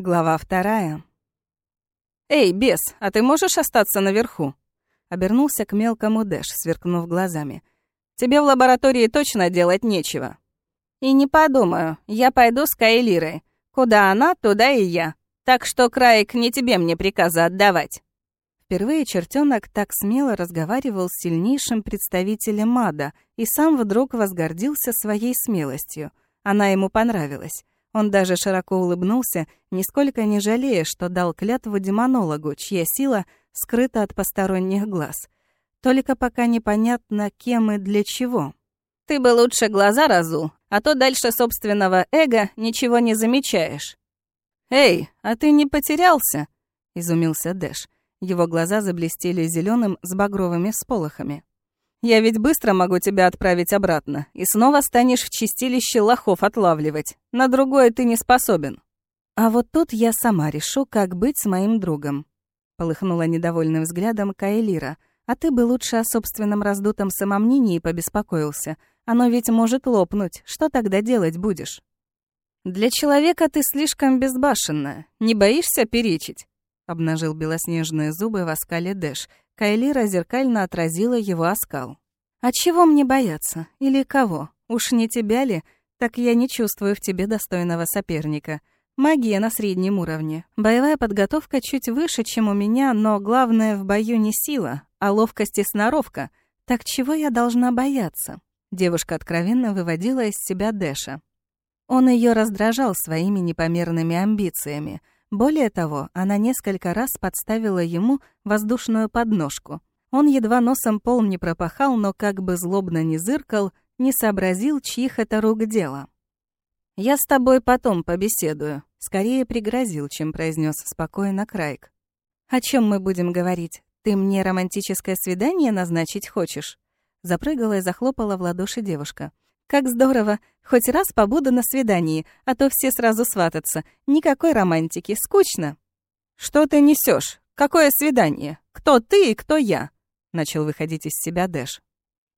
Глава вторая. «Эй, бес, а ты можешь остаться наверху?» Обернулся к мелкому Дэш, сверкнув глазами. «Тебе в лаборатории точно делать нечего». «И не подумаю, я пойду с Кайлирой. Куда она, туда и я. Так что, Краик, не тебе мне приказы отдавать». Впервые чертенок так смело разговаривал с сильнейшим представителем ада и сам вдруг возгордился своей смелостью. Она ему понравилась. Он даже широко улыбнулся, нисколько не жалея, что дал клятву демонологу, чья сила скрыта от посторонних глаз. Только пока непонятно, кем и для чего. «Ты бы лучше глаза разул, а то дальше собственного эго ничего не замечаешь». «Эй, а ты не потерялся?» — изумился Дэш. Его глаза заблестели зеленым с багровыми сполохами. Я ведь быстро могу тебя отправить обратно, и снова станешь в чистилище лохов отлавливать. На другое ты не способен». «А вот тут я сама решу, как быть с моим другом», — полыхнула недовольным взглядом Каэлира. «А ты бы лучше о собственном раздутом самомнении побеспокоился. Оно ведь может лопнуть. Что тогда делать будешь?» «Для человека ты слишком безбашенная. Не боишься перечить?» — обнажил белоснежные зубы в оскале Дэш, Кайлира зеркально отразила его оскал. «А чего мне бояться? Или кого? Уж не тебя ли? Так я не чувствую в тебе достойного соперника. Магия на среднем уровне. Боевая подготовка чуть выше, чем у меня, но главное в бою не сила, а ловкость и сноровка. Так чего я должна бояться?» Девушка откровенно выводила из себя Дэша. Он ее раздражал своими непомерными амбициями — более того, она несколько раз подставила ему воздушную подножку. Он едва носом пол не пропахал, но как бы злобно не зыркал, не сообразил, чьих это рук дело. «Я с тобой потом побеседую», — скорее пригрозил, чем произнес спокойно Крайк. «О чем мы будем говорить? Ты мне романтическое свидание назначить хочешь?» Запрыгала и захлопала в ладоши девушка. Как здорово! Хоть раз побуду на свидании, а то все сразу свататься. Никакой романтики, скучно. Что ты несешь? Какое свидание? Кто ты и кто я? Начал выходить из себя Дэш.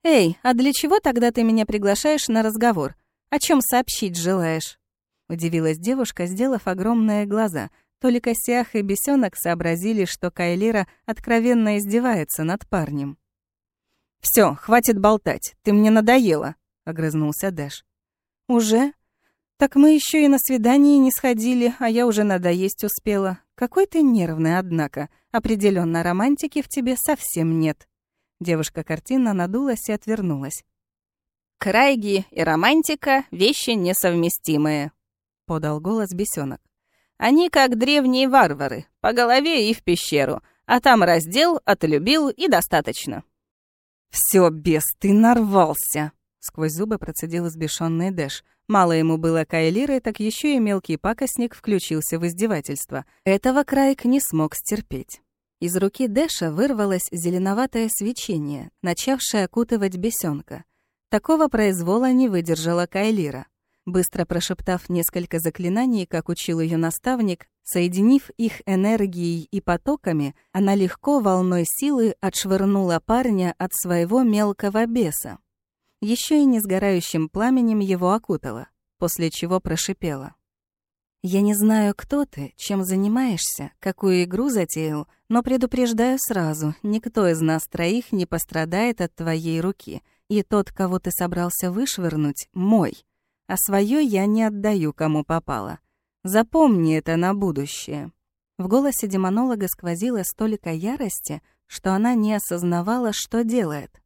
Эй, а для чего тогда ты меня приглашаешь на разговор? О чем сообщить желаешь? Удивилась девушка, сделав огромные глаза. Только Сиах и Бесенок сообразили, что Кайлира откровенно издевается над парнем. Все, хватит болтать, ты мне надоела огрызнулся Дэш. Уже? Так мы еще и на свидание не сходили, а я уже надоесть успела. Какой ты нервный, однако. Определенно романтики в тебе совсем нет. Девушка картинно надулась и отвернулась. Крайги и романтика — вещи несовместимые, подал голос бесенок. Они как древние варвары, по голове и в пещеру, а там раздел, отлюбил и достаточно. Все, бес, ты нарвался, Сквозь зубы процедил избешенный Дэш. Мало ему было Кайлиры, так еще и мелкий пакостник включился в издевательство. Этого Крайк не смог стерпеть. Из руки Дэша вырвалось зеленоватое свечение, начавшее окутывать бесенка. Такого произвола не выдержала Кайлира. Быстро прошептав несколько заклинаний, как учил ее наставник, соединив их энергией и потоками, она легко волной силы отшвырнула парня от своего мелкого беса еще и не сгорающим пламенем его окутала, после чего прошипела. «Я не знаю, кто ты, чем занимаешься, какую игру затеял, но предупреждаю сразу, никто из нас троих не пострадает от твоей руки, и тот, кого ты собрался вышвырнуть, мой, а свое я не отдаю, кому попало. Запомни это на будущее». В голосе демонолога сквозило столько ярости, что она не осознавала, что делает.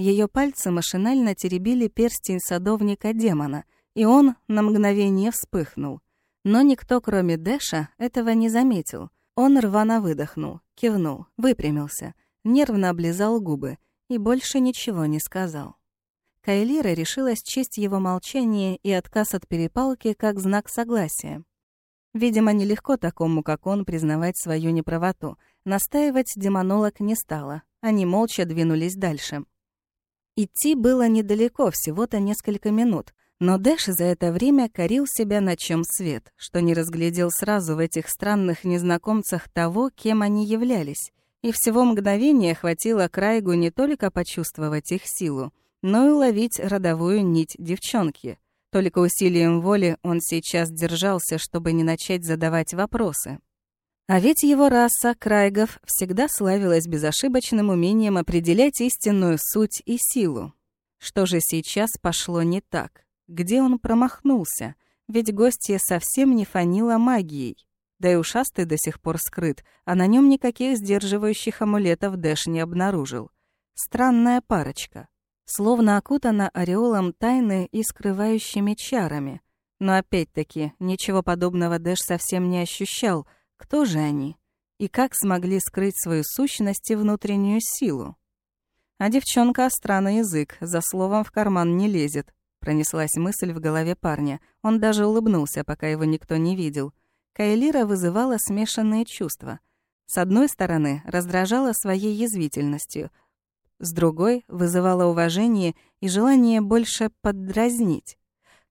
Ее пальцы машинально теребили перстень садовника-демона, и он на мгновение вспыхнул. Но никто, кроме Дэша, этого не заметил. Он рвано выдохнул, кивнул, выпрямился, нервно облизал губы и больше ничего не сказал. Кайлира решилась честь его молчание и отказ от перепалки как знак согласия. Видимо, нелегко такому, как он, признавать свою неправоту. Настаивать демонолог не стала. Они молча двинулись дальше. Идти было недалеко, всего-то несколько минут, но Дэш за это время корил себя на чем свет, что не разглядел сразу в этих странных незнакомцах того, кем они являлись. И всего мгновения хватило Крайгу не только почувствовать их силу, но и уловить родовую нить девчонки. Только усилием воли он сейчас держался, чтобы не начать задавать вопросы. А ведь его раса, Крайгов, всегда славилась безошибочным умением определять истинную суть и силу. Что же сейчас пошло не так? Где он промахнулся? Ведь гостья совсем не фанила магией. Да и ушастый до сих пор скрыт, а на нем никаких сдерживающих амулетов Дэш не обнаружил. Странная парочка. Словно окутана ореолом тайны и скрывающими чарами. Но опять-таки, ничего подобного Дэш совсем не ощущал — кто же они? И как смогли скрыть свою сущность и внутреннюю силу? А девчонка остра на язык, за словом в карман не лезет. Пронеслась мысль в голове парня. Он даже улыбнулся, пока его никто не видел. Кайлира вызывала смешанные чувства. С одной стороны, раздражала своей язвительностью. С другой, вызывала уважение и желание больше поддразнить.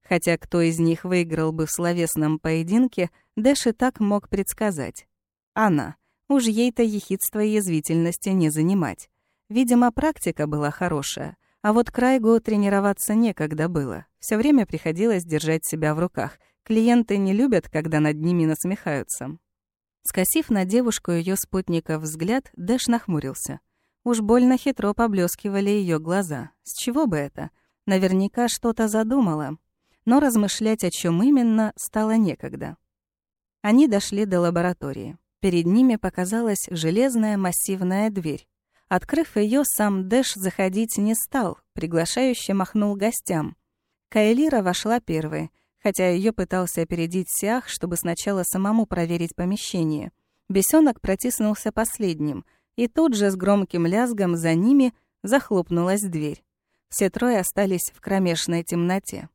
Хотя кто из них выиграл бы в словесном поединке, Дэш и так мог предсказать. Она. Уж ей-то ехидство и язвительности не занимать. Видимо, практика была хорошая. А вот Крайгу тренироваться некогда было. Все время приходилось держать себя в руках. Клиенты не любят, когда над ними насмехаются. Скосив на девушку ее спутника взгляд, Дэш нахмурился. Уж больно хитро поблескивали ее глаза. С чего бы это? Наверняка что-то задумала но размышлять о чем именно стало некогда. Они дошли до лаборатории. Перед ними показалась железная массивная дверь. Открыв ее, сам Дэш заходить не стал, приглашающе махнул гостям. Кайлира вошла первой, хотя ее пытался опередить Сиах, чтобы сначала самому проверить помещение. Бесенок протиснулся последним, и тут же с громким лязгом за ними захлопнулась дверь. Все трое остались в кромешной темноте.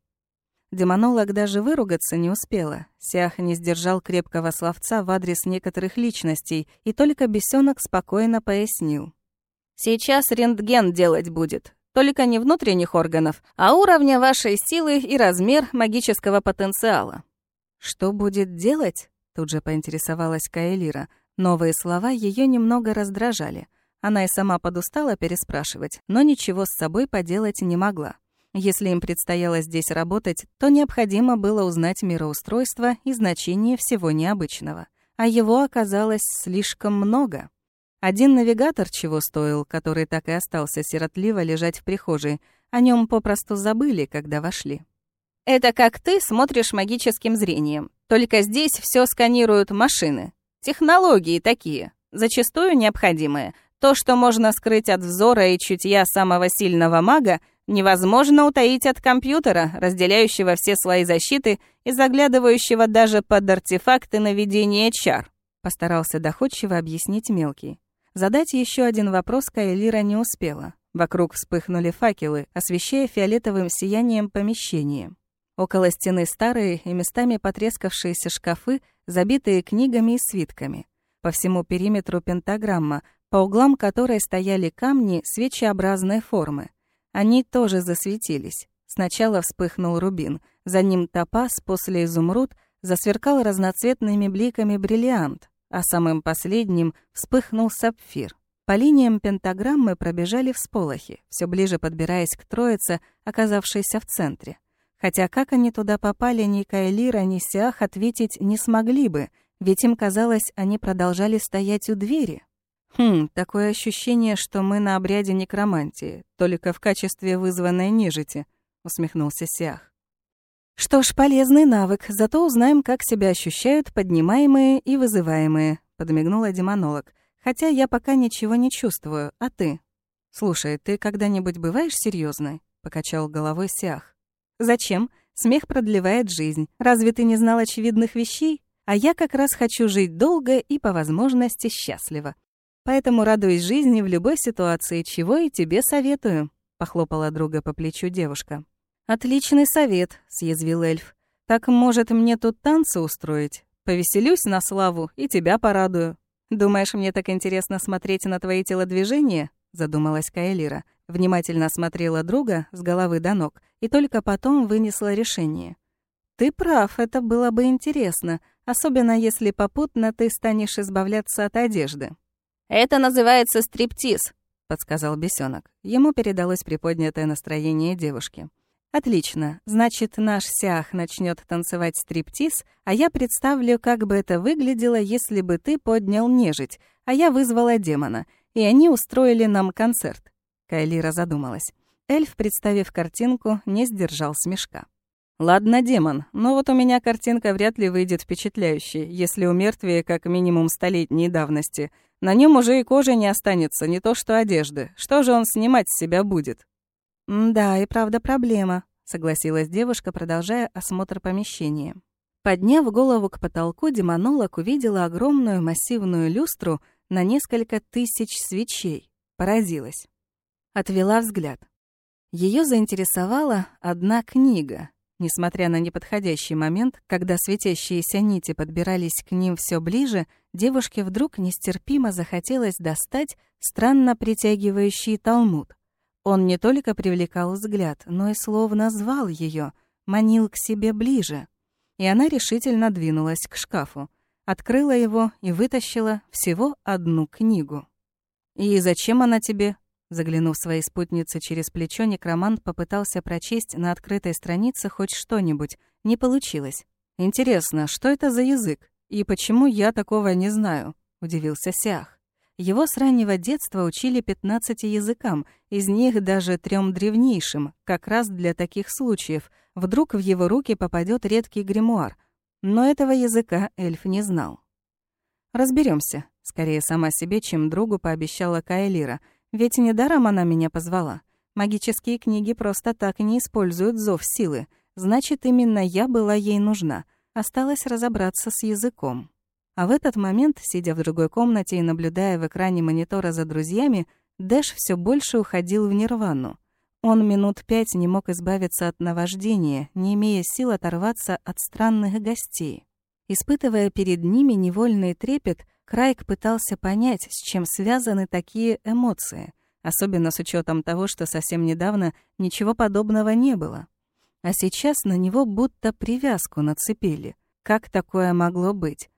Демонолог даже выругаться не успела. Сях не сдержал крепкого словца в адрес некоторых личностей, и только бесенок спокойно пояснил. «Сейчас рентген делать будет. Только не внутренних органов, а уровня вашей силы и размер магического потенциала». «Что будет делать?» — тут же поинтересовалась Каэлира. Новые слова ее немного раздражали. Она и сама подустала переспрашивать, но ничего с собой поделать не могла. Если им предстояло здесь работать, то необходимо было узнать мироустройство и значение всего необычного. А его оказалось слишком много. Один навигатор чего стоил, который так и остался сиротливо лежать в прихожей. О нем попросту забыли, когда вошли. «Это как ты смотришь магическим зрением. Только здесь все сканируют машины. Технологии такие, зачастую необходимые. То, что можно скрыть от взора и чутья самого сильного мага — невозможно утаить от компьютера, разделяющего все слои защиты и заглядывающего даже под артефакты наведения чар», постарался доходчиво объяснить мелкий. Задать еще один вопрос Кайлира не успела. Вокруг вспыхнули факелы, освещая фиолетовым сиянием помещение. Около стены старые и местами потрескавшиеся шкафы, забитые книгами и свитками. По всему периметру пентаграмма, по углам которой стояли камни свечеобразной формы. Они тоже засветились. Сначала вспыхнул рубин, за ним топаз, после изумруд, засверкал разноцветными бликами бриллиант, а самым последним вспыхнул сапфир. По линиям пентаграммы пробежали всполохи, все ближе подбираясь к троице, оказавшейся в центре. Хотя как они туда попали, ни Кайлира, ни Сиах ответить не смогли бы, ведь им казалось, они продолжали стоять у двери. «Хм, такое ощущение, что мы на обряде некромантии, только в качестве вызванной нежити», — усмехнулся Сиах. «Что ж, полезный навык, зато узнаем, как себя ощущают поднимаемые и вызываемые», — подмигнула демонолог. «Хотя я пока ничего не чувствую, а ты?» «Слушай, ты когда-нибудь бываешь серьезной? покачал головой Сиах. «Зачем? Смех продлевает жизнь. Разве ты не знал очевидных вещей? А я как раз хочу жить долго и, по возможности, счастливо. Поэтому радуюсь жизни в любой ситуации, чего и тебе советую», — похлопала друга по плечу девушка. «Отличный совет», — съязвил эльф. «Так, может, мне тут танцы устроить? Повеселюсь на славу и тебя порадую. Думаешь, мне так интересно смотреть на твои телодвижения?» — задумалась Каэлира. Внимательно смотрела друга с головы до ног и только потом вынесла решение. «Ты прав, это было бы интересно, особенно если попутно ты станешь избавляться от одежды». «Это называется стриптиз», — подсказал бесенок. Ему передалось приподнятое настроение девушки. Отлично. Значит, наш Сях начнет танцевать стриптиз, а я представлю, как бы это выглядело, если бы ты поднял нежить, а я вызвала демона, и они устроили нам концерт. Кайлира задумалась. Эльф, представив картинку, не сдержал смешка. «Ладно, демон, но вот у меня картинка вряд ли выйдет впечатляющей, если у мертвия как минимум столетней давности. На нем уже и кожи не останется, не то что одежды. Что же он снимать с себя будет?» «Да, и правда проблема», — согласилась девушка, продолжая осмотр помещения. Подняв голову к потолку, демонолог увидела огромную массивную люстру на несколько тысяч свечей. Поразилась. Отвела взгляд. Ее заинтересовала одна книга. Несмотря на неподходящий момент, когда светящиеся нити подбирались к ним все ближе, девушке вдруг нестерпимо захотелось достать странно притягивающий талмуд. Он не только привлекал взгляд, но и словно звал ее, манил к себе ближе. И она решительно двинулась к шкафу, открыла его и вытащила всего одну книгу. «И зачем она тебе?» Заглянув своей спутнице через плечо, некромант попытался прочесть на открытой странице хоть что-нибудь. Не получилось. «Интересно, что это за язык? И почему я такого не знаю?» — удивился Сях. Его с раннего детства учили 15 языкам, из них даже трем древнейшим, как раз для таких случаев. Вдруг в его руки попадет редкий гримуар. Но этого языка эльф не знал. Разберемся, скорее сама себе, чем другу пообещала Кайлира. Ведь недаром она меня позвала. Магические книги просто так не используют зов силы. Значит, именно я была ей нужна. Осталось разобраться с языком. А в этот момент, сидя в другой комнате и наблюдая в экране монитора за друзьями, Дэш все больше уходил в нирвану. Он минут пять не мог избавиться от наваждения, не имея сил оторваться от странных гостей. Испытывая перед ними невольный трепет, Крайк пытался понять, с чем связаны такие эмоции, особенно с учетом того, что совсем недавно ничего подобного не было. А сейчас на него будто привязку нацепили. Как такое могло быть?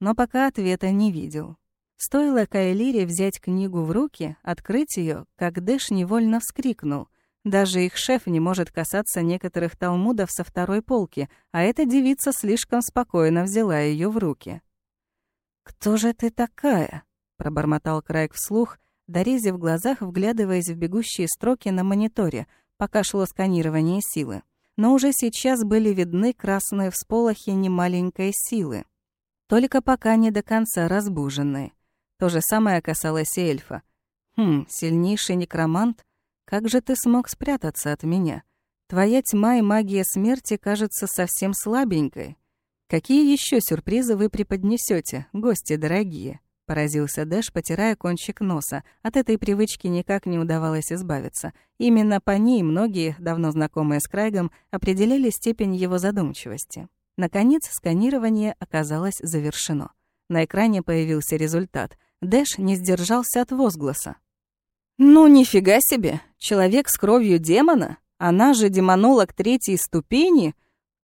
но пока ответа не видел. Стоило Кайлире взять книгу в руки, открыть ее, как Дэш невольно вскрикнул. Даже их шеф не может касаться некоторых талмудов со второй полки, а эта девица слишком спокойно взяла ее в руки. «Кто же ты такая?» — пробормотал Крайк вслух, дорезив в глазах, вглядываясь в бегущие строки на мониторе, пока шло сканирование силы. Но уже сейчас были видны красные всполохи немаленькой силы только пока не до конца разбужены. То же самое касалось эльфа. «Хм, сильнейший некромант? Как же ты смог спрятаться от меня? Твоя тьма и магия смерти кажется совсем слабенькой. Какие еще сюрпризы вы преподнесете, гости дорогие?» Поразился Дэш, потирая кончик носа. От этой привычки никак не удавалось избавиться. Именно по ней многие, давно знакомые с Крайгом, определяли степень его задумчивости. Наконец, сканирование оказалось завершено. На экране появился результат. Дэш не сдержался от возгласа. «Ну, нифига себе! Человек с кровью демона? Она же демонолог третьей ступени?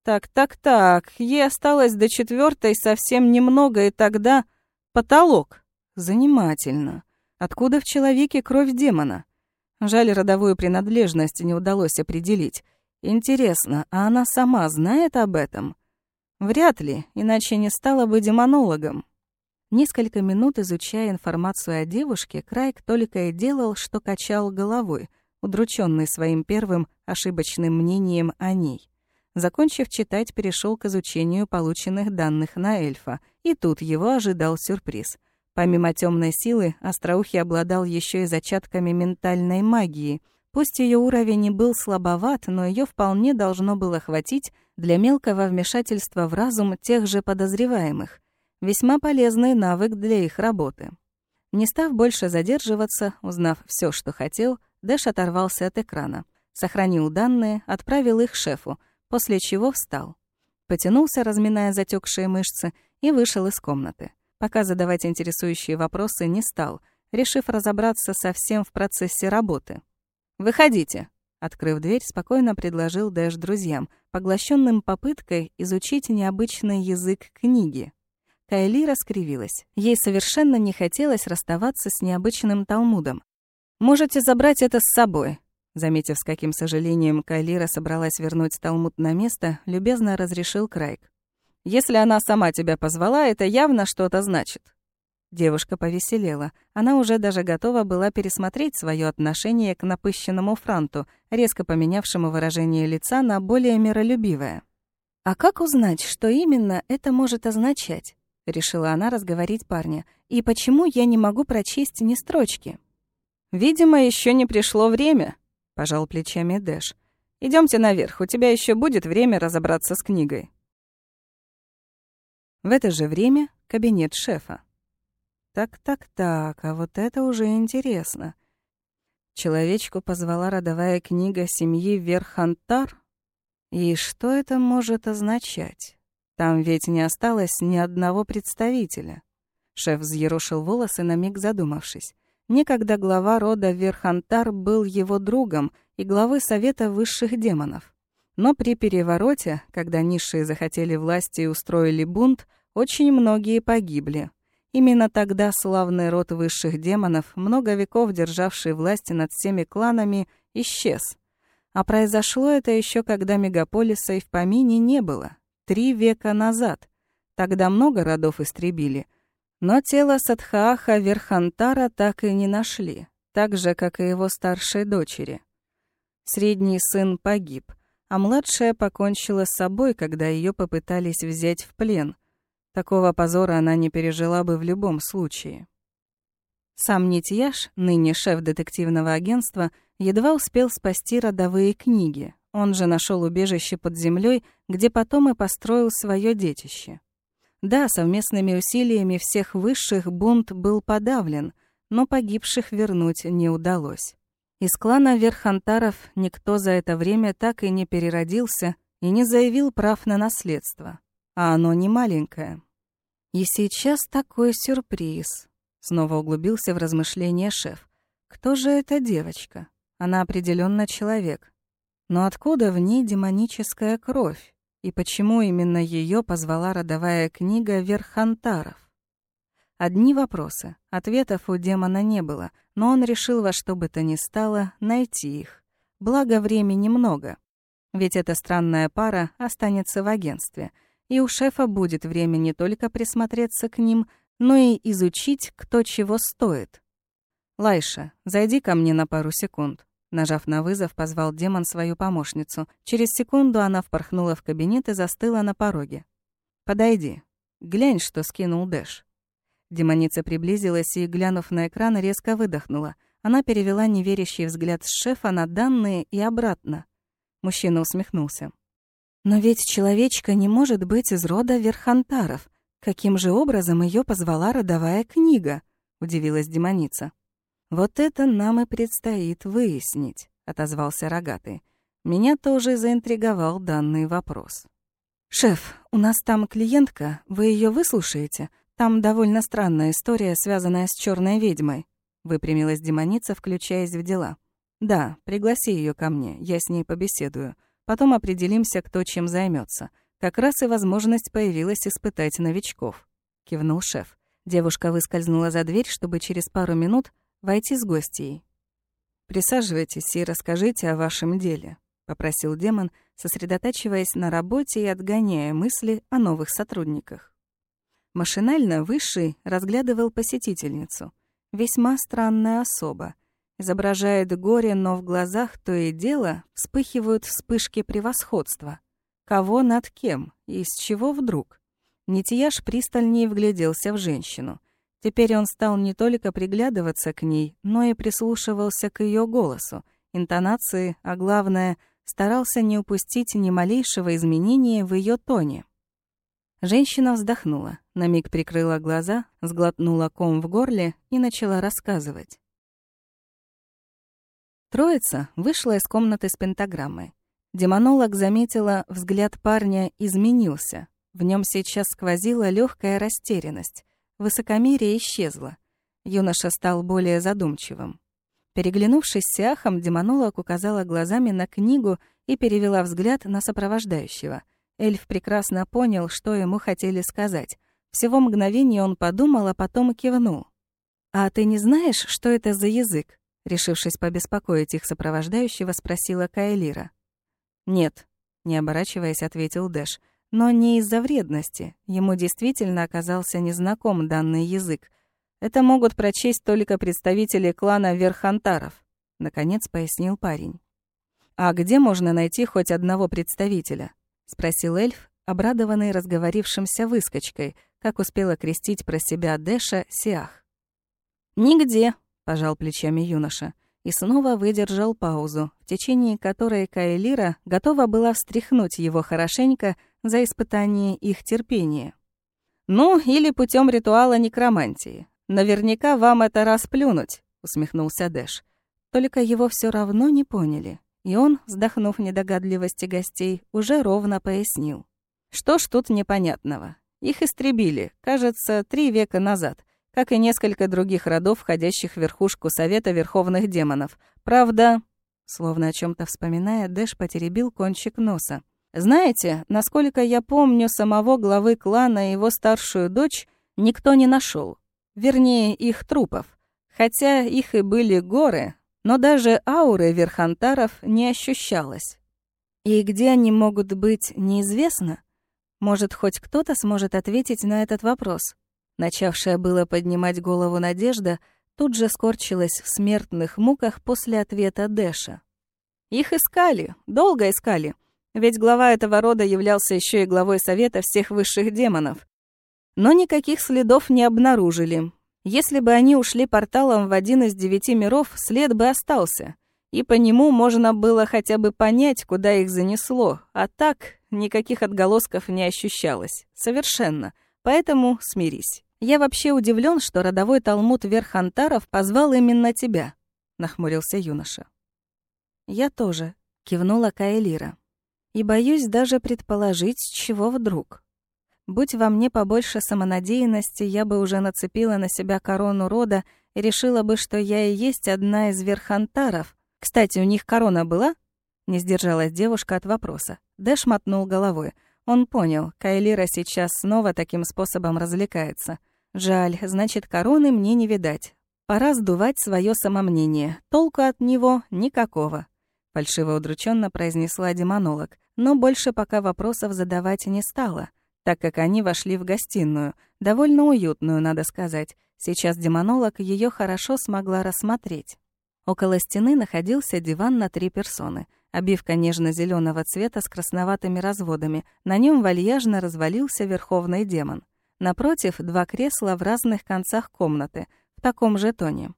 Так-так-так, ей осталось до четвертой совсем немного, и тогда... Потолок. Занимательно. Откуда в человеке кровь демона? Жаль, родовую принадлежность не удалось определить. Интересно, а она сама знает об этом?» Вряд ли, иначе не стала бы демонологом. Несколько минут изучая информацию о девушке, Крайк только и делал, что качал головой, удрученный своим первым ошибочным мнением о ней. Закончив читать, перешел к изучению полученных данных на эльфа, и тут его ожидал сюрприз. Помимо темной силы, Остроухий обладал еще и зачатками ментальной магии — Пусть ее уровень и был слабоват, но ее вполне должно было хватить для мелкого вмешательства в разум тех же подозреваемых. Весьма полезный навык для их работы. Не став больше задерживаться, узнав все, что хотел, Дэш оторвался от экрана, сохранил данные, отправил их шефу, после чего встал. Потянулся, разминая затекшие мышцы, и вышел из комнаты. Пока задавать интересующие вопросы не стал, решив разобраться совсем в процессе работы. «Выходите», — открыв дверь, спокойно предложил Дэш друзьям, поглощенным попыткой изучить необычный язык книги. Кайли раскривилась. Ей совершенно не хотелось расставаться с необычным Талмудом. «Можете забрать это с собой. Заметив, с каким сожалением Кайлира собралась вернуть Талмуд на место, любезно разрешил Крайк. «Если она сама тебя позвала, это явно что-то значит». Девушка повеселела. Она уже даже готова была пересмотреть свое отношение к напыщенному франту, резко поменявшему выражение лица на более миролюбивое. «А как узнать, что именно это может означать?» — решила она разговорить парня. «И почему я не могу прочесть ни строчки?» «Видимо, еще не пришло время», — пожал плечами Дэш. Идемте наверх, у тебя еще будет время разобраться с книгой». В это же время кабинет шефа. Так-так-так, а вот это уже интересно. Человечку позвала родовая книга семьи Верхантар? И что это может означать? Там ведь не осталось ни одного представителя. Шеф взъерошил волосы, на миг задумавшись. Некогда глава рода Верхантар был его другом и главой Совета высших демонов. Но при перевороте, когда низшие захотели власти и устроили бунт, очень многие погибли. Именно тогда славный род высших демонов, много веков державший власть над всеми кланами, исчез. А произошло это еще когда мегаполиса и в помине не было. Три века назад. Тогда много родов истребили — но тело Садхааха Верхантара так и не нашли, так же, как и его старшей дочери. Средний сын погиб, а младшая покончила с собой, когда ее попытались взять в плен. Такого позора она не пережила бы в любом случае. Сам Нитьяш, ныне шеф детективного агентства, едва успел спасти родовые книги. Он же нашел убежище под землей, где потом и построил свое детище. Да, совместными усилиями всех высших бунт был подавлен, но погибших вернуть не удалось. Из клана Верхантаров никто за это время так и не переродился и не заявил прав на наследство, а оно не маленькое. И сейчас такой сюрприз. Снова углубился в размышления шеф. Кто же эта девочка? Она определенно человек. Но откуда в ней демоническая кровь? И почему именно ее позвала родовая книга Верхантаров? Одни вопросы. Ответов у демона не было, но он решил во что бы то ни стало найти их. Благо времени много. Ведь эта странная пара останется в агентстве, и у шефа будет время не только присмотреться к ним, но и изучить, кто чего стоит. «Лайша, зайди ко мне на пару секунд», Нажав на вызов, позвал демон свою помощницу. Через секунду она впорхнула в кабинет и застыла на пороге. «Подойди. Глянь, что скинул Дэш». Демоница приблизилась и, глянув на экран, резко выдохнула. Она перевела неверящий взгляд с шефа на данные и обратно. Мужчина усмехнулся. «Но ведь человечка не может быть из рода Верхантаров. Каким же образом ее позвала родовая книга?» — удивилась демоница. «Вот это нам и предстоит выяснить», — отозвался Рогатый. Меня тоже заинтриговал данный вопрос. «Шеф, у нас там клиентка, вы ее выслушаете? Там довольно странная история, связанная с черной ведьмой», — выпрямилась демоница, включаясь в дела. «Да, пригласи ее ко мне, я с ней побеседую. Потом определимся, кто чем займется. Как раз и возможность появилась испытать новичков», — кивнул шеф. Девушка выскользнула за дверь, чтобы через пару минут войти с гостьей. «Присаживайтесь и расскажите о вашем деле», — попросил демон, сосредотачиваясь на работе и отгоняя мысли о новых сотрудниках. Машинально Высший разглядывал посетительницу. Весьма странная особа. Изображает горе, но в глазах то и дело вспыхивают вспышки превосходства. Кого над кем и с чего вдруг? Нитияш пристальнее вгляделся в женщину — Теперь он стал не только приглядываться к ней, но и прислушивался к ее голосу, интонации, а главное, старался не упустить ни малейшего изменения в ее тоне. Женщина вздохнула, на миг прикрыла глаза, сглотнула ком в горле и начала рассказывать. Троица вышла из комнаты с пентаграммой. Демонолог заметила, взгляд парня изменился. В нем сейчас сквозила легкая растерянность. Высокомерие исчезло. Юноша стал более задумчивым. Переглянувшись с Сиахом, демонолог указала глазами на книгу и перевела взгляд на сопровождающего. Эльф прекрасно понял, что ему хотели сказать. Всего мгновение он подумал, а потом кивнул. «А ты не знаешь, что это за язык?» Решившись побеспокоить их сопровождающего, спросила Кайлира. «Нет», — не оборачиваясь, ответил Дэш. Но не из-за вредности. Ему действительно оказался незнаком данный язык. Это могут прочесть только представители клана Верхантаров, наконец пояснил парень. А где можно найти хоть одного представителя? спросил эльф, обрадованный разговорившимся выскочкой, как успела крестить про себя Дэша Сиах. «Нигде», — пожал плечами юноша, и снова выдержал паузу, в течение которой Кайлира готова была встряхнуть его хорошенько за испытание их терпения. «Ну, или путем ритуала некромантии. Наверняка вам это расплюнуть», — усмехнулся Дэш. Только его все равно не поняли, и он, вздохнув недогадливости гостей, уже ровно пояснил. «Что ж тут непонятного? Их истребили, кажется, три века назад, как и несколько других родов, входящих в верхушку Совета Верховных Демонов. Правда...» Словно о чем то вспоминая, Дэш потеребил кончик носа. Знаете, насколько я помню, самого главы клана и его старшую дочь никто не нашел. Вернее, их трупов. Хотя их и были горы, но даже ауры верхантаров не ощущалось. И где они могут быть, неизвестно. Может, хоть кто-то сможет ответить на этот вопрос. Начавшая было поднимать голову Надежда, тут же скорчилась в смертных муках после ответа Дэша. Их искали, долго искали, ведь глава этого рода являлся еще и главой Совета всех высших демонов. Но никаких следов не обнаружили. Если бы они ушли порталом в один из девяти миров, след бы остался. И по нему можно было хотя бы понять, куда их занесло. А так никаких отголосков не ощущалось. Совершенно. Поэтому смирись. Я вообще удивлен, что родовой талмуд Верхантаров позвал именно тебя, нахмурился юноша. Я тоже, кивнула Каэлира и боюсь даже предположить, с чего вдруг. Будь во мне побольше самонадеянности, я бы уже нацепила на себя корону рода и решила бы, что я и есть одна из верхантаров. Кстати, у них корона была? Не сдержалась девушка от вопроса. Дэш мотнул головой. Он понял, Кайлира сейчас снова таким способом развлекается. Жаль, значит, короны мне не видать. Пора сдувать свое самомнение. Толку от него никакого. Фальшиво удрученно произнесла демонолог но больше пока вопросов задавать не стала, так как они вошли в гостиную, довольно уютную, надо сказать. Сейчас демонолог ее хорошо смогла рассмотреть. Около стены находился диван на три персоны. Обивка нежно зеленого цвета с красноватыми разводами. На нем вальяжно развалился верховный демон. Напротив, два кресла в разных концах комнаты, в таком же тоне.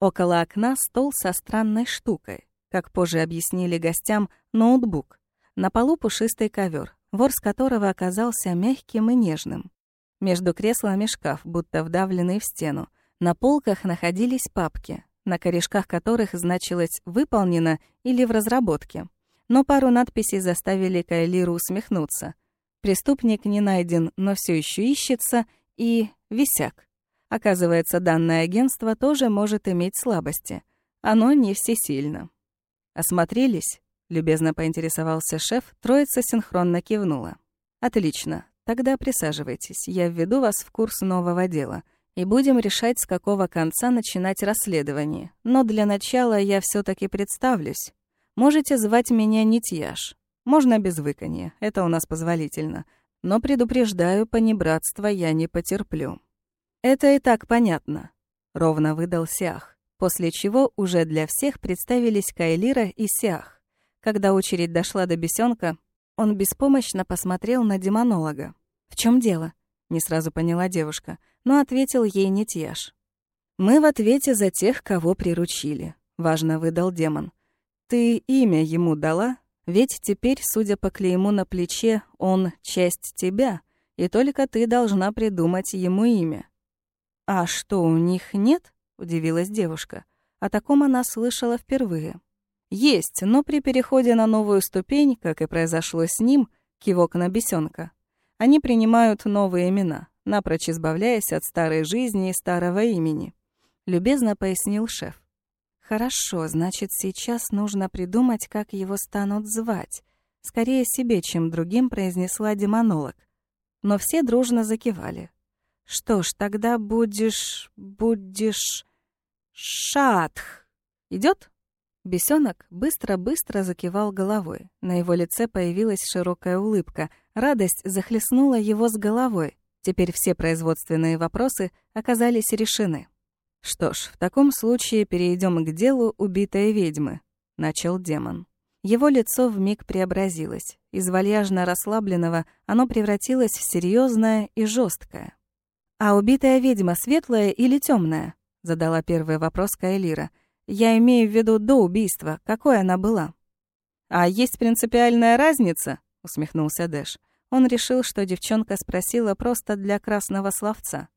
Около окна стол со странной штукой. Как позже объяснили гостям, ноутбук. На полу пушистый ковер, ворс которого оказался мягким и нежным. Между креслами шкаф, будто вдавленный в стену. На полках находились папки, на корешках которых значилось «выполнено» или «в разработке». Но пару надписей заставили Кайлиру усмехнуться. «Преступник не найден, но все еще ищется» и «висяк». Оказывается, данное агентство тоже может иметь слабости. Оно не всесильно. Осмотрелись? Любезно поинтересовался шеф, троица синхронно кивнула. «Отлично. Тогда присаживайтесь. Я введу вас в курс нового дела. И будем решать, с какого конца начинать расследование. Но для начала я все таки представлюсь. Можете звать меня Нитьяш. Можно без выканья, это у нас позволительно. Но предупреждаю, понебратства я не потерплю». «Это и так понятно», — ровно выдал Сиах, после чего уже для всех представились Кайлира и Сиах. Когда очередь дошла до бесенка, он беспомощно посмотрел на демонолога. «В чем дело?» — не сразу поняла девушка, но ответил ей Нитьяш. «Мы в ответе за тех, кого приручили», — важно выдал демон. «Ты имя ему дала? Ведь теперь, судя по клейму на плече, он — часть тебя, и только ты должна придумать ему имя». «А что, у них нет?» — удивилась девушка. О таком она слышала впервые. Есть, но при переходе на новую ступень, как и произошло с ним, кивок на бесенка, они принимают новые имена, напрочь избавляясь от старой жизни и старого имени. Любезно пояснил шеф. Хорошо, значит, сейчас нужно придумать, как его станут звать. Скорее себе, чем другим, произнесла демонолог. Но все дружно закивали. Что ж, тогда будешь... будешь... Шатх. Идет? Бесенок быстро-быстро закивал головой. На его лице появилась широкая улыбка. Радость захлестнула его с головой. Теперь все производственные вопросы оказались решены. «Что ж, в таком случае перейдем к делу убитой ведьмы», — начал демон. Его лицо вмиг преобразилось. Из вальяжно расслабленного оно превратилось в серьезное и жесткое. «А убитая ведьма светлая или темная? Задала первый вопрос Кайлира. Я имею в виду до убийства. Какой она была? А есть принципиальная разница? усмехнулся Дэш. Он решил, что девчонка спросила просто для красного словца.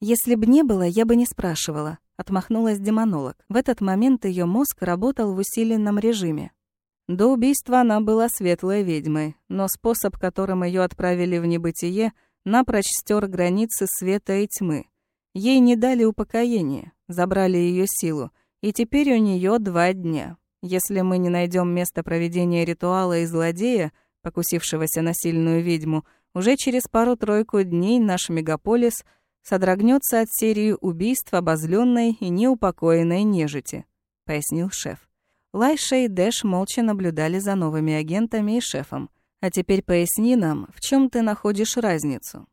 Если бы не было, я бы не спрашивала, отмахнулась демонолог. В этот момент ее мозг работал в усиленном режиме. До убийства она была светлой ведьмой, но способ, которым ее отправили в небытие, напрочь стер границы света и тьмы. Ей не дали упокоения, забрали ее силу, и теперь у нее два дня. Если мы не найдем место проведения ритуала и злодея, покусившегося на сильную ведьму, уже через пару-тройку дней наш мегаполис содрогнется от серии убийств обозленной и неупокоенной нежити, пояснил шеф. Лайша и Дэш молча наблюдали за новыми агентами и шефом. А теперь поясни нам, в чем ты находишь разницу?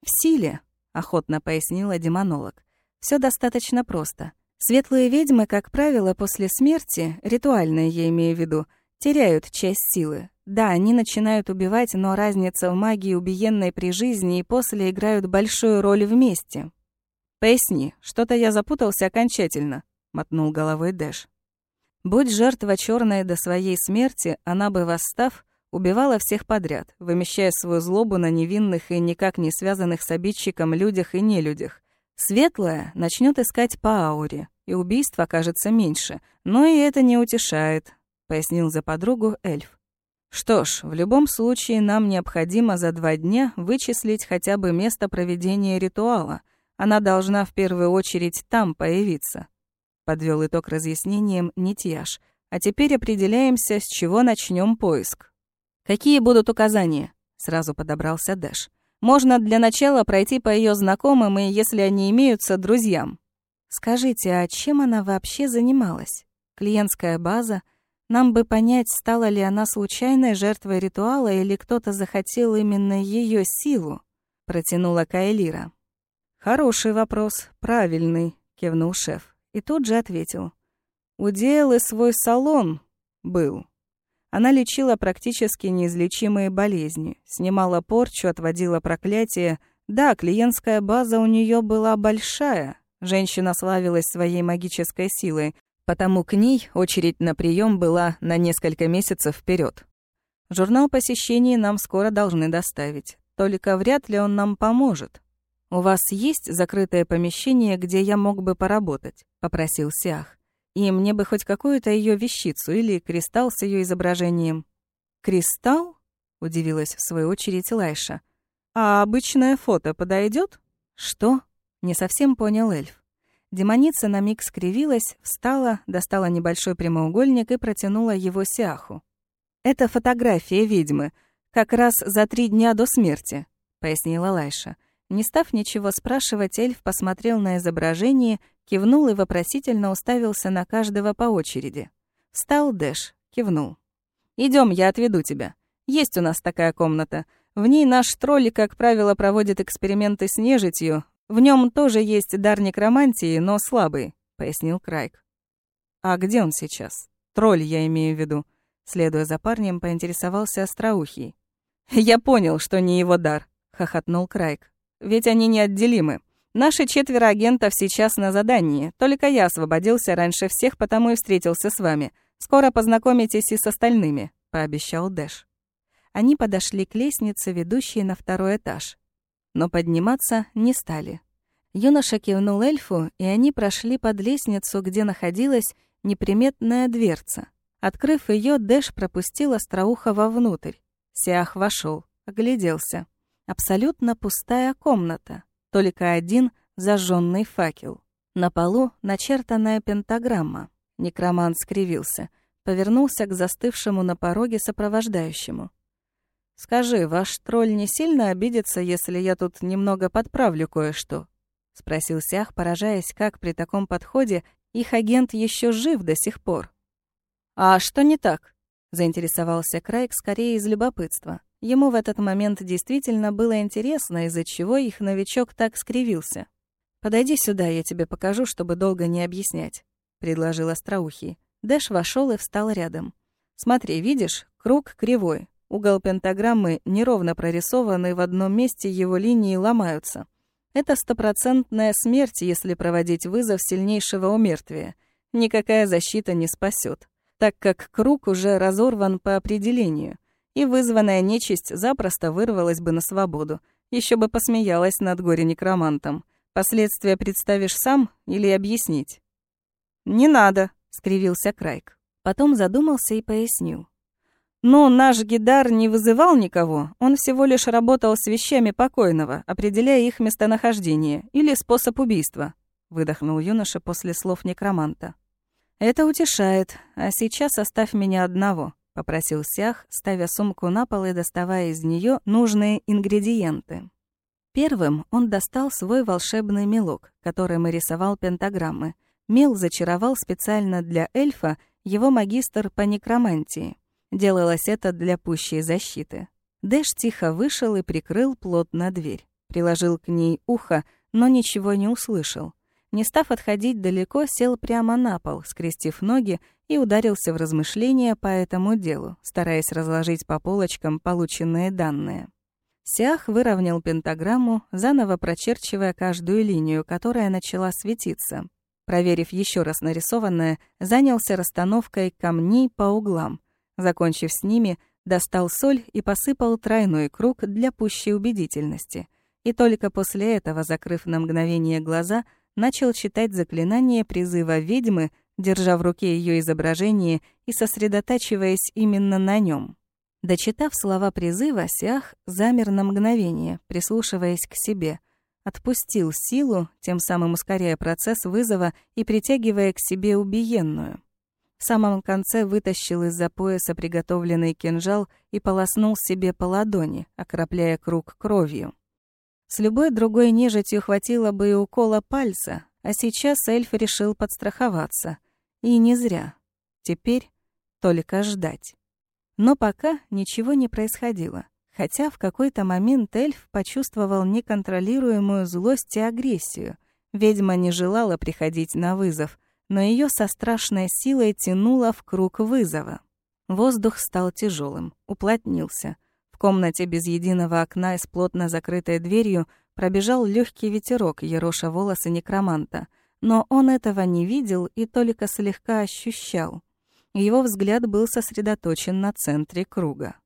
В силе, охотно пояснила демонолог. Все достаточно просто. Светлые ведьмы, как правило, после смерти, ритуальные я имею в виду, теряют часть силы. Да, они начинают убивать, но разница в магии убиенной при жизни и после играют большую роль вместе. «Поясни, что-то я запутался окончательно», — мотнул головой Дэш. Будь жертва черная до своей смерти, она бы, восстав, убивала всех подряд, вымещая свою злобу на невинных и никак не связанных с обидчиком людях и нелюдях. Светлая начнет искать по ауре, и убийств окажется меньше. Но и это не утешает, пояснил за подругу эльф. Что ж, в любом случае нам необходимо за два дня вычислить хотя бы место проведения ритуала. Она должна в первую очередь там появиться. Подвел итог разъяснением Нитьяш. А теперь определяемся, с чего начнем поиск. Какие будут указания? Сразу подобрался Дэш. Можно для начала пройти по ее знакомым и, если они имеются, друзьям. Скажите, а чем она вообще занималась? Клиентская база? Нам бы понять, стала ли она случайной жертвой ритуала или кто-то захотел именно ее силу, протянула Кайлира. Хороший вопрос, правильный, кивнул шеф. И тут же ответил. У Диэлы свой салон был. Она лечила практически неизлечимые болезни, снимала порчу, отводила проклятие. Да, клиентская база у нее была большая. Женщина славилась своей магической силой, потому к ней очередь на прием была на несколько месяцев вперед. Журнал посещений нам скоро должны доставить. Только вряд ли он нам поможет. У вас есть закрытое помещение, где я мог бы поработать? попросил Сиах. И мне бы хоть какую-то ее вещицу или кристалл с ее изображением. Кристалл? удивилась в свою очередь Лайша. А обычное фото подойдет? Что? Не совсем понял эльф. Демоница на миг скривилась, встала, достала небольшой прямоугольник и протянула его Сиаху. «Это фотография ведьмы, как раз за три дня до смерти», — пояснила Лайша. Не став ничего спрашивать, эльф посмотрел на изображение Кивнул и вопросительно уставился на каждого по очереди. Встал Дэш, кивнул. Идем, я отведу тебя. Есть у нас такая комната. В ней наш тролль, как правило, проводит эксперименты с нежитью. В нем тоже есть дар некромантии, но слабый», — пояснил Крайк. «А где он сейчас? Тролль, я имею в виду». Следуя за парнем, поинтересовался Остроухий. «Я понял, что не его дар», — хохотнул Крайк. «Ведь они неотделимы. Наши четверо агентов сейчас на задании. Только я освободился раньше всех, потому и встретился с вами. Скоро познакомитесь и с остальными», — пообещал Дэш. Они подошли к лестнице, ведущей на второй этаж. Но подниматься не стали. Юноша кивнул эльфу, и они прошли под лестницу, где находилась неприметная дверца. Открыв ее, Дэш пропустил Остроухова внутрь. Сиах вошел, огляделся. Абсолютно пустая комната только один зажженный факел. На полу начертанная пентаграмма. Некромант скривился, повернулся к застывшему на пороге сопровождающему. «Скажи, ваш тролль не сильно обидится, если я тут немного подправлю кое-что?» — спросил Сях, поражаясь, как при таком подходе Их агент еще жив до сих пор. «А что не так?» — заинтересовался Крайк скорее из любопытства. Ему в этот момент действительно было интересно, из-за чего их новичок так скривился. «Подойди сюда, я тебе покажу, чтобы долго не объяснять», — предложил Остроухий. Дэш вошел и встал рядом. «Смотри, видишь, круг кривой. Угол пентаграммы неровно прорисованный, в одном месте его линии ломаются. Это стопроцентная смерть, если проводить вызов сильнейшего умертвия. Никакая защита не спасет, так как круг уже разорван по определению, и вызванная нечисть запросто вырвалась бы на свободу, еще бы посмеялась над горе-некромантом. Последствия представишь сам или объяснить? «Не надо», — скривился Крайк. Потом задумался и пояснил. Но наш Гидар не вызывал никого, он всего лишь работал с вещами покойного, определяя их местонахождение или способ убийства», — выдохнул юноша после слов некроманта. «Это утешает, а сейчас оставь меня одного», — попросил Сях, ставя сумку на пол и доставая из нее нужные ингредиенты. Первым он достал свой волшебный мелок, которым и рисовал пентаграммы. Мел зачаровал специально для эльфа его магистр по некромантии. Делалось это для пущей защиты. Дэш тихо вышел и прикрыл плотно дверь. Приложил к ней ухо, но ничего не услышал. Не став отходить далеко, сел прямо на пол, скрестив ноги, и ударился в размышления по этому делу, стараясь разложить по полочкам полученные данные. Сиах выровнял пентаграмму, заново прочерчивая каждую линию, которая начала светиться. Проверив еще раз нарисованное, занялся расстановкой камней по углам, Закончив с ними, достал соль и посыпал тройной круг для пущей убедительности. И только после этого, закрыв на мгновение глаза, начал читать заклинание призыва ведьмы, держа в руке ее изображение и сосредотачиваясь именно на нем. Дочитав слова призыва, Сиах замер на мгновение, прислушиваясь к себе. Отпустил силу, тем самым ускоряя процесс вызова и притягивая к себе убиенную. В самом конце вытащил из-за пояса приготовленный кинжал и полоснул себе по ладони, окропляя круг кровью. С любой другой нежитью хватило бы и укола пальца, а сейчас эльф решил подстраховаться. И не зря. Теперь только ждать. Но пока ничего не происходило. Хотя в какой-то момент эльф почувствовал неконтролируемую злость и агрессию. Ведьма не желала приходить на вызов — но ее со страшной силой тянуло в круг вызова. Воздух стал тяжелым, уплотнился. В комнате без единого окна и с плотно закрытой дверью пробежал легкий ветерок, ероша волосы некроманта. Но он этого не видел и только слегка ощущал. Его взгляд был сосредоточен на центре круга.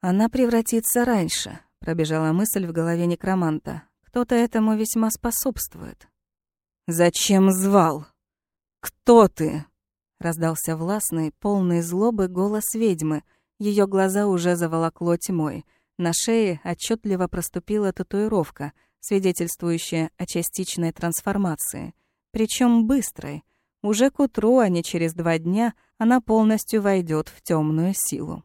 «Она превратится раньше», — пробежала мысль в голове некроманта. «Кто-то этому весьма способствует». «Зачем звал?» «Кто ты?» — раздался властный, полный злобы голос ведьмы. Ее глаза уже заволокло тьмой. На шее отчетливо проступила татуировка, свидетельствующая о частичной трансформации. Причем быстрой. Уже к утру, а не через два дня, она полностью войдет в темную силу.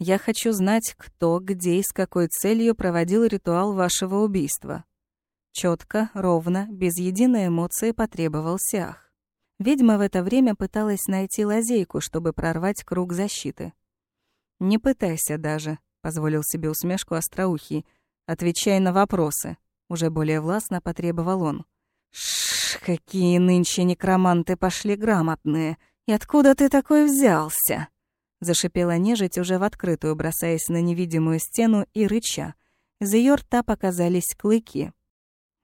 «Я хочу знать, кто, где и с какой целью проводил ритуал вашего убийства». Четко, ровно, без единой эмоции потребовал Сиах. Ведьма в это время пыталась найти лазейку, чтобы прорвать круг защиты. «Не пытайся даже», — позволил себе усмешку остроухий. «Отвечай на вопросы», — уже более властно потребовал он. «Шш, какие нынче некроманты пошли грамотные! И откуда ты такой взялся?» Зашипела нежить уже в открытую, бросаясь на невидимую стену и рыча. Из ее рта показались клыки.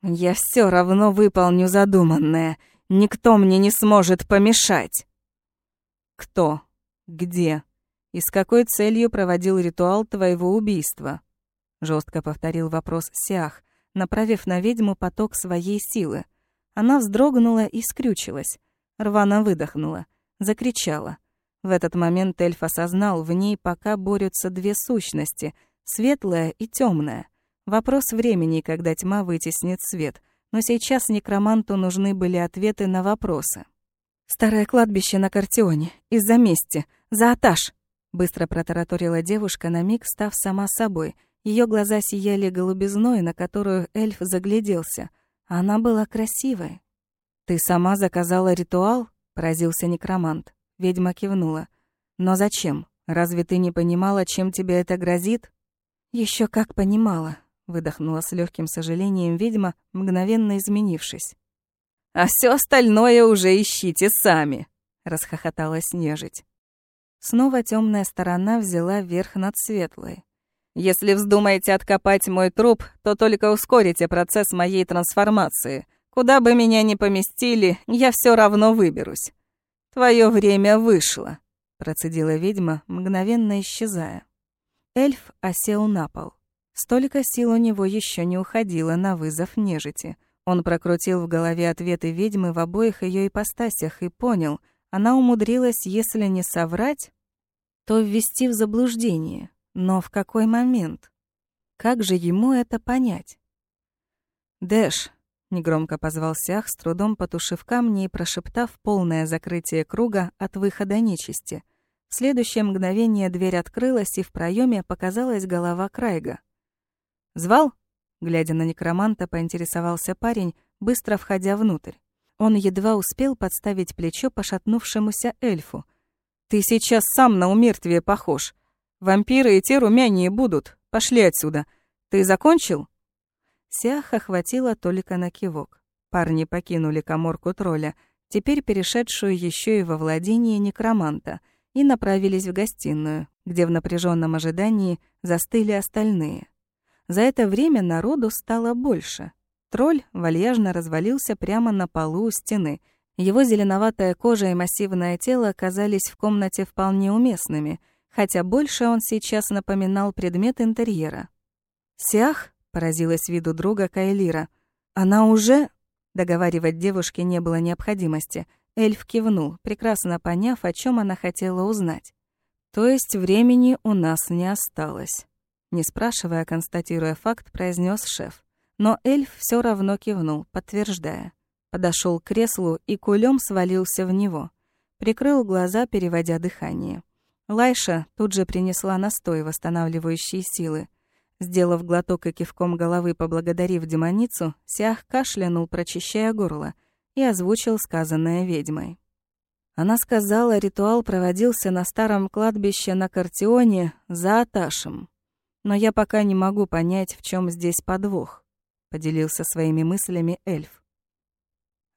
«Я все равно выполню задуманное. Никто мне не сможет помешать. Кто? Где? И с какой целью проводил ритуал твоего убийства? Жестко повторил вопрос Сиах, направив на ведьму поток своей силы. Она вздрогнула и скрючилась. Рвано выдохнула. Закричала. В этот момент эльф осознал, в ней пока борются две сущности — светлая и темная. Вопрос времени, когда тьма вытеснит свет — но сейчас некроманту нужны были ответы на вопросы. «Старое кладбище на Картионе. Из-за мести. За Аташ!» Быстро протараторила девушка, на миг став сама собой. Ее глаза сияли голубизной, на которую эльф загляделся. Она была красивой. «Ты сама заказала ритуал?» — поразился некромант. Ведьма кивнула. «Но зачем? Разве ты не понимала, чем тебе это грозит?» Еще как понимала», — выдохнула с легким сожалением ведьма, мгновенно изменившись. «А все остальное уже ищите сами», — расхохоталась нежить. Снова темная сторона взяла верх над светлой. «Если вздумаете откопать мой труп, то только ускорите процесс моей трансформации. Куда бы меня ни поместили, я все равно выберусь. Твое время вышло», — процедила ведьма, мгновенно исчезая. Эльф осел на пол. Столько сил у него еще не уходило на вызов нежити. Он прокрутил в голове ответы ведьмы в обоих ее ипостасях и понял, она умудрилась, если не соврать, то ввести в заблуждение. Но в какой момент? Как же ему это понять? «Дэш», — негромко позвал Сях, с трудом потушив камни и прошептав полное закрытие круга от выхода нечисти. В следующее мгновение дверь открылась, и в проеме показалась голова Крайга. «Звал?» — глядя на некроманта, поинтересовался парень, быстро входя внутрь. Он едва успел подставить плечо пошатнувшемуся эльфу. «Ты сейчас сам на умертвие похож. Вампиры и те румянее будут. Пошли отсюда. Ты закончил?» Сиах охватила только на кивок. Парни покинули коморку тролля, теперь перешедшую еще и во владение некроманта, и направились в гостиную, где в напряженном ожидании застыли остальные. За это время народу стало больше. Тролль вальяжно развалился прямо на полу у стены. Его зеленоватая кожа и массивное тело казались в комнате вполне уместными, хотя больше он сейчас напоминал предмет интерьера. «Сях?» — поразилась виду друга Кайлира. «Она уже...» Договаривать девушке не было необходимости. Эльф кивнул, прекрасно поняв, о чем она хотела узнать. «То есть времени у нас не осталось», — не спрашивая, констатируя факт, произнес шеф. Но эльф все равно кивнул, подтверждая. Подошел к креслу и кулем свалился в него. Прикрыл глаза, переводя дыхание. Лайша тут же принесла настой, восстанавливающий силы. Сделав глоток и кивком головы поблагодарив демоницу, Сях кашлянул, прочищая горло, и озвучил сказанное ведьмой. Она сказала, ритуал проводился на старом кладбище на Картионе за Аташем. Но я пока не могу понять, в чем здесь подвох поделился своими мыслями эльф.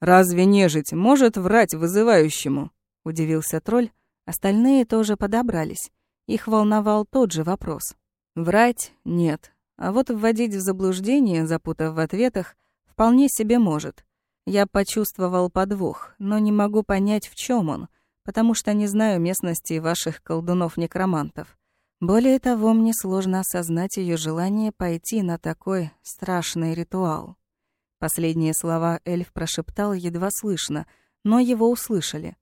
Разве нежить может врать вызывающему? удивился тролль. Остальные тоже подобрались. Их волновал тот же вопрос. Врать нет, а вот вводить в заблуждение, запутав в ответах, вполне себе может. Я почувствовал подвох, но не могу понять, в чем он, потому что не знаю местности ваших колдунов-некромантов. Более того, мне сложно осознать ее желание пойти на такой страшный ритуал. Последние слова эльф прошептал едва слышно, но его услышали.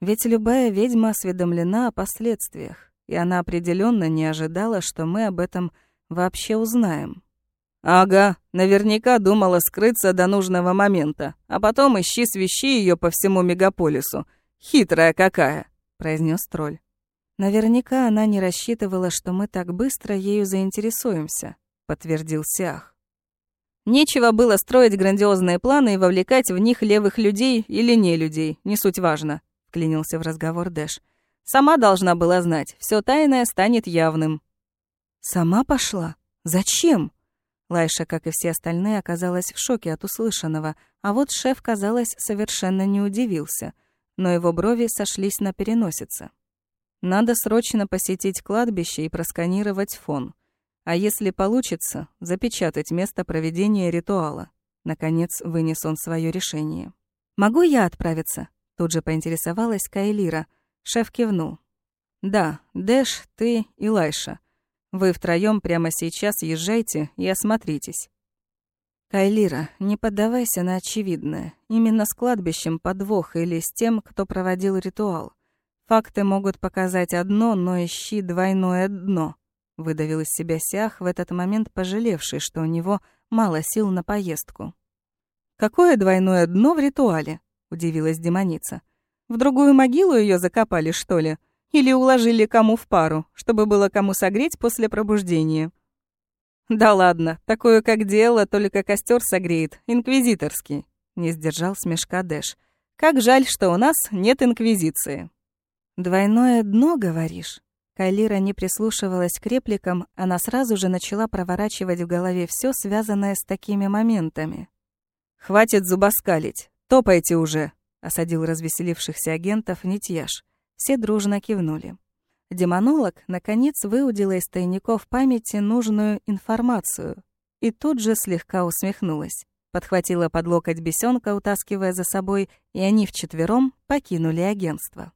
Ведь любая ведьма осведомлена о последствиях, и она определенно не ожидала, что мы об этом вообще узнаем. «Ага, наверняка думала скрыться до нужного момента, а потом ищи свищи ее по всему мегаполису. Хитрая какая!» — произнес тролль. Наверняка она не рассчитывала, что мы так быстро ею заинтересуемся, подтвердил Сиах. Нечего было строить грандиозные планы и вовлекать в них левых людей или не людей, не суть важно, вклинился в разговор Дэш. Сама должна была знать, все тайное станет явным. Сама пошла? Зачем? Лайша, как и все остальные, оказалась в шоке от услышанного, а вот шеф, казалось, совершенно не удивился, но его брови сошлись на переносице. Надо срочно посетить кладбище и просканировать фон. А если получится, запечатать место проведения ритуала. Наконец вынес он свое решение. «Могу я отправиться?» Тут же поинтересовалась Кайлира. Шеф кивнул. «Да, Дэш, ты и Лайша. Вы втроем прямо сейчас езжайте и осмотритесь». «Кайлира, не поддавайся на очевидное. Именно с кладбищем подвох или с тем, кто проводил ритуал. Факты могут показать одно, но ищи двойное дно», — выдавил из себя Сях, в этот момент пожалевший, что у него мало сил на поездку. «Какое двойное дно в ритуале?» — удивилась демоница. «В другую могилу ее закопали, что ли? Или уложили кому в пару, чтобы было кому согреть после пробуждения?» «Да ладно, такое как дело, только костер согреет, инквизиторский», — не сдержал смешка Дэш. «Как жаль, что у нас нет Инквизиции». «Двойное дно, говоришь?» Кайлира не прислушивалась к репликам, она сразу же начала проворачивать в голове все, связанное с такими моментами. «Хватит зубоскалить, топайте уже!» — осадил развеселившихся агентов Нитьяш. Все дружно кивнули. Демонолог, наконец, выудила из тайников памяти нужную информацию и тут же слегка усмехнулась. Подхватила под локоть бесенка, утаскивая за собой, и они вчетвером покинули агентство.